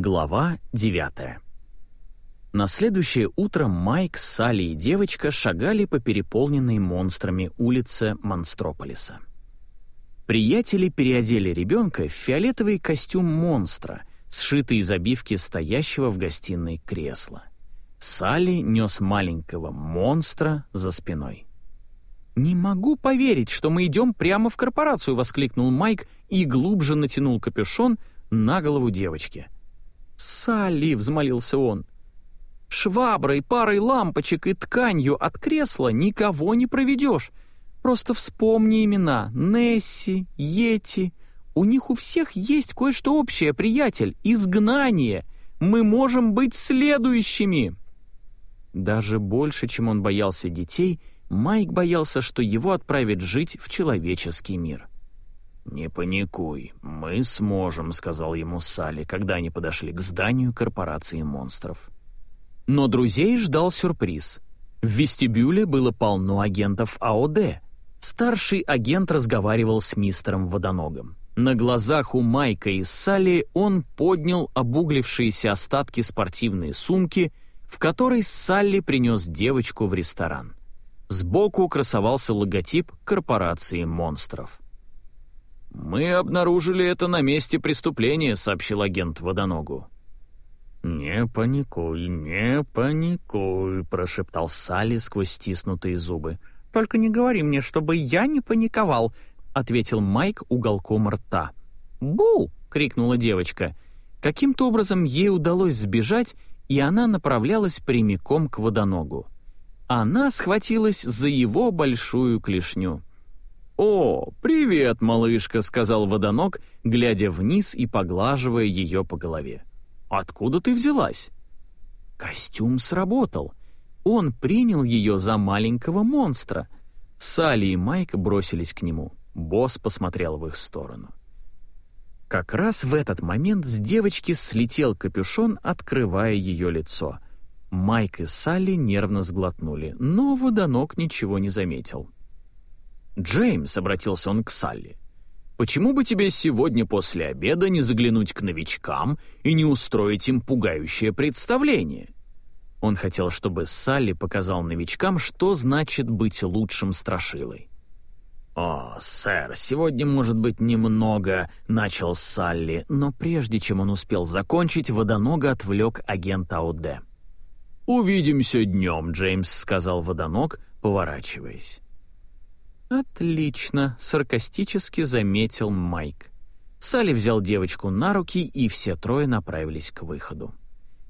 Глава 9 На следующее утро Майк, Салли и девочка шагали по переполненной монстрами улице Монстрополиса. Приятели переодели ребенка в фиолетовый костюм монстра, сшитый из обивки стоящего в гостиной кресла. Салли нес маленького монстра за спиной. «Не могу поверить, что мы идем прямо в корпорацию!» — воскликнул Майк и глубже натянул капюшон на голову девочки. «Салли!» — взмолился он. «Шваброй, парой лампочек и тканью от кресла никого не проведешь. Просто вспомни имена — Несси, Йети. У них у всех есть кое-что общее, приятель — изгнание. Мы можем быть следующими!» Даже больше, чем он боялся детей — Майк боялся, что его отправят жить в человеческий мир. «Не паникуй, мы сможем», — сказал ему Салли, когда они подошли к зданию корпорации монстров. Но друзей ждал сюрприз. В вестибюле было полно агентов АОД. Старший агент разговаривал с мистером Водоногом. На глазах у Майка и Салли он поднял обуглившиеся остатки спортивной сумки, в которой Салли принес девочку в ресторан. Сбоку красовался логотип корпорации монстров. «Мы обнаружили это на месте преступления», — сообщил агент Водоногу. «Не паникуй, не паникуй», — прошептал Салли сквозь стиснутые зубы. «Только не говори мне, чтобы я не паниковал», — ответил Майк уголком рта. «Бу!» — крикнула девочка. Каким-то образом ей удалось сбежать, и она направлялась прямиком к водоногу. Она схватилась за его большую клешню. «О, привет, малышка», — сказал водонок, глядя вниз и поглаживая ее по голове. «Откуда ты взялась?» Костюм сработал. Он принял ее за маленького монстра. Салли и Майк бросились к нему. Босс посмотрел в их сторону. Как раз в этот момент с девочки слетел капюшон, открывая ее лицо — Майк и Салли нервно сглотнули, но водонок ничего не заметил. «Джеймс», — обратился он к Салли, — «почему бы тебе сегодня после обеда не заглянуть к новичкам и не устроить им пугающее представление?» Он хотел, чтобы Салли показал новичкам, что значит быть лучшим страшилой. «О, сэр, сегодня, может быть, немного...» — начал Салли, но прежде чем он успел закончить, водонога отвлек агента АУД. «Увидимся днем, Джеймс», — сказал водонок, поворачиваясь. «Отлично», — саркастически заметил Майк. Салли взял девочку на руки, и все трое направились к выходу.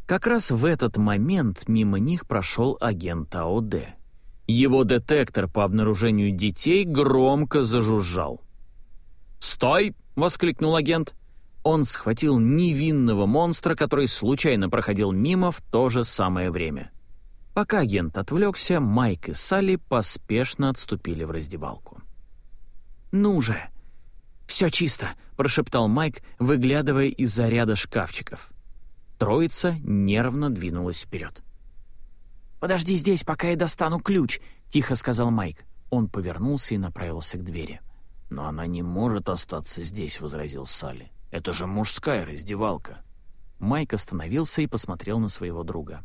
Как раз в этот момент мимо них прошел агент АОД. Его детектор по обнаружению детей громко зажужжал. «Стой!» — воскликнул агент. Он схватил невинного монстра, который случайно проходил мимо в то же самое время. Пока агент отвлекся, Майк и Салли поспешно отступили в раздевалку. «Ну же!» «Все чисто», — прошептал Майк, выглядывая из-за ряда шкафчиков. Троица нервно двинулась вперед. «Подожди здесь, пока я достану ключ», — тихо сказал Майк. Он повернулся и направился к двери. «Но она не может остаться здесь», — возразил Салли. Это же мужская раздевалка». Майк остановился и посмотрел на своего друга.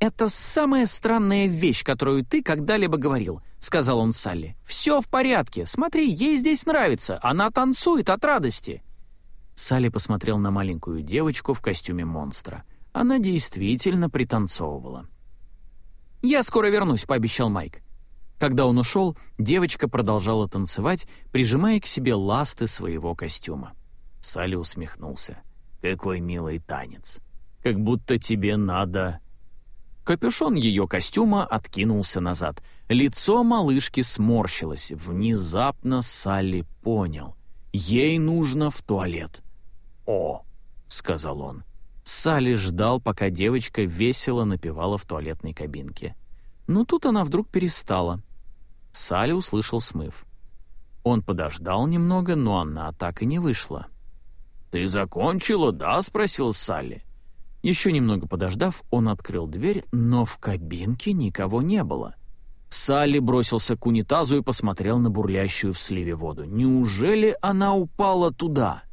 «Это самая странная вещь, которую ты когда-либо говорил», — сказал он Салли. «Все в порядке. Смотри, ей здесь нравится. Она танцует от радости». Салли посмотрел на маленькую девочку в костюме монстра. Она действительно пританцовывала. «Я скоро вернусь», — пообещал Майк. Когда он ушел, девочка продолжала танцевать, прижимая к себе ласты своего костюма. Салли усмехнулся. «Какой милый танец! Как будто тебе надо...» Капюшон ее костюма откинулся назад. Лицо малышки сморщилось. Внезапно Салли понял. Ей нужно в туалет. «О!» — сказал он. Салли ждал, пока девочка весело напевала в туалетной кабинке. Но тут она вдруг перестала. Салли услышал смыв. Он подождал немного, но она так и не вышла. «Ты закончила, да?» — спросил Салли. Еще немного подождав, он открыл дверь, но в кабинке никого не было. Салли бросился к унитазу и посмотрел на бурлящую в сливе воду. Неужели она упала туда?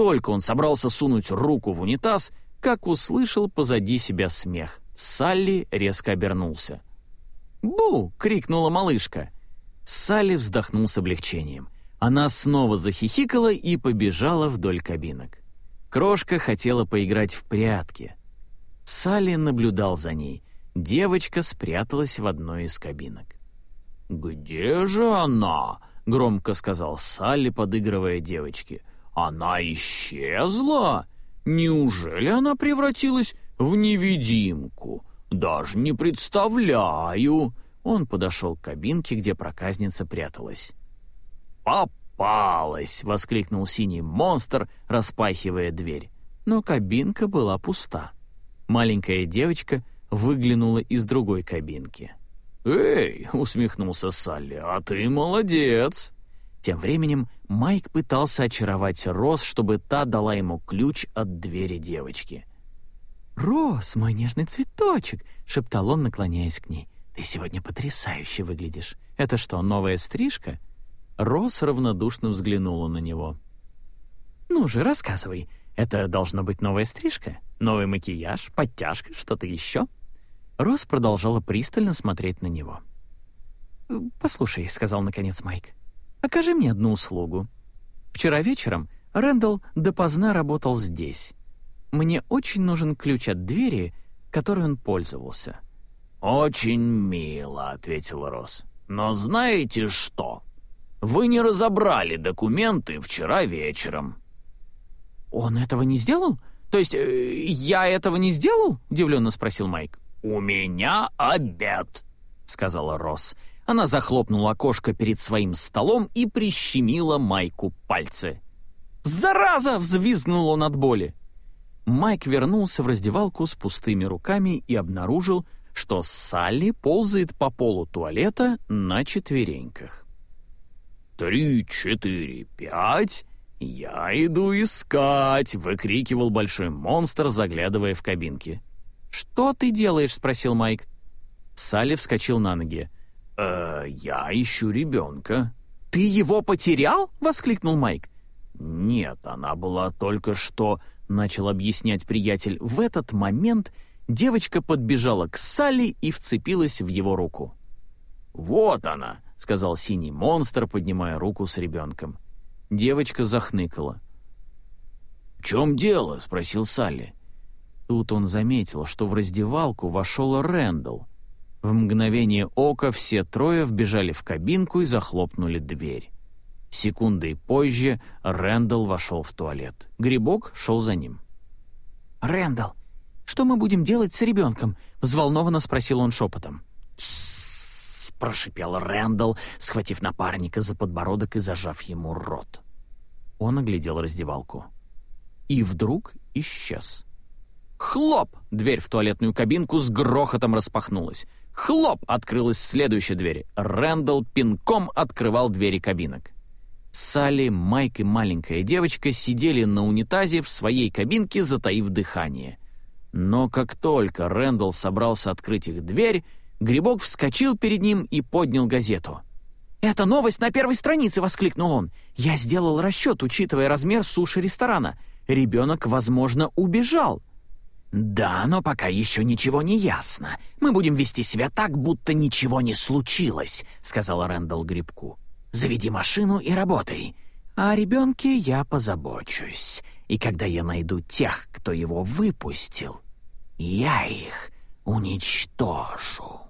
только он собрался сунуть руку в унитаз, как услышал позади себя смех. Салли резко обернулся. «Бу!» — крикнула малышка. Салли вздохнул с облегчением. Она снова захихикала и побежала вдоль кабинок. Крошка хотела поиграть в прятки. Салли наблюдал за ней. Девочка спряталась в одной из кабинок. «Где же она?» — громко сказал Салли, подыгрывая девочке. «Она исчезла? Неужели она превратилась в невидимку? Даже не представляю!» Он подошел к кабинке, где проказница пряталась. «Попалась!» — воскликнул синий монстр, распахивая дверь. Но кабинка была пуста. Маленькая девочка выглянула из другой кабинки. «Эй!» — усмехнулся Салли. «А ты молодец!» Тем временем Майк пытался очаровать Рос, чтобы та дала ему ключ от двери девочки. «Рос, мой нежный цветочек!» — шептал он, наклоняясь к ней. «Ты сегодня потрясающе выглядишь. Это что, новая стрижка?» Рос равнодушно взглянула на него. «Ну же, рассказывай. Это должно быть новая стрижка? Новый макияж, подтяжка, что-то еще?» Рос продолжала пристально смотреть на него. «Послушай», — сказал наконец Майк, — «окажи мне одну услугу. Вчера вечером Рэндалл допоздна работал здесь. Мне очень нужен ключ от двери, которой он пользовался». «Очень мило», — ответил Рос. «Но знаете что? Вы не разобрали документы вчера вечером». «Он этого не сделал? То есть э, я этого не сделал?» — удивленно спросил Майк. «У меня обед», — сказала Рос. Она захлопнула окошко перед своим столом и прищемила Майку пальцы. «Зараза!» — взвизгнул он от боли. Майк вернулся в раздевалку с пустыми руками и обнаружил, что Салли ползает по полу туалета на четвереньках. «Три, четыре, пять, я иду искать!» — выкрикивал большой монстр, заглядывая в кабинки. «Что ты делаешь?» — спросил Майк. Салли вскочил на ноги. «Э, я ищу ребенка». «Ты его потерял?» — воскликнул Майк. «Нет, она была только что...» — начал объяснять приятель. В этот момент девочка подбежала к Салли и вцепилась в его руку. «Вот она!» — сказал синий монстр, поднимая руку с ребенком. Девочка захныкала. «В чем дело?» — спросил Салли. Тут он заметил, что в раздевалку вошел Рэндалл. В мгновение ока все трое вбежали в кабинку и захлопнули дверь. Секундой позже Рэндалл вошел в туалет. Грибок шел за ним. «Рэндалл, что мы будем делать с ребенком?» — взволнованно спросил он шепотом. «Тссс!» — прошипел Рэндалл, схватив напарника за подбородок и зажав ему рот. Он оглядел раздевалку. И вдруг исчез. Хлоп! Дверь в туалетную кабинку с грохотом распахнулась. Хлоп! Открылась следующая дверь. Рэндалл пинком открывал двери кабинок. Салли, Майк и маленькая девочка сидели на унитазе в своей кабинке, затаив дыхание. Но как только Рэндалл собрался открыть их дверь, Грибок вскочил перед ним и поднял газету. «Это новость на первой странице!» — воскликнул он. «Я сделал расчет, учитывая размер суши ресторана. Ребенок, возможно, убежал». «Да, но пока еще ничего не ясно. Мы будем вести себя так, будто ничего не случилось», — сказала Рэндалл Грибку. «Заведи машину и работай. А о ребенке я позабочусь. И когда я найду тех, кто его выпустил, я их уничтожу».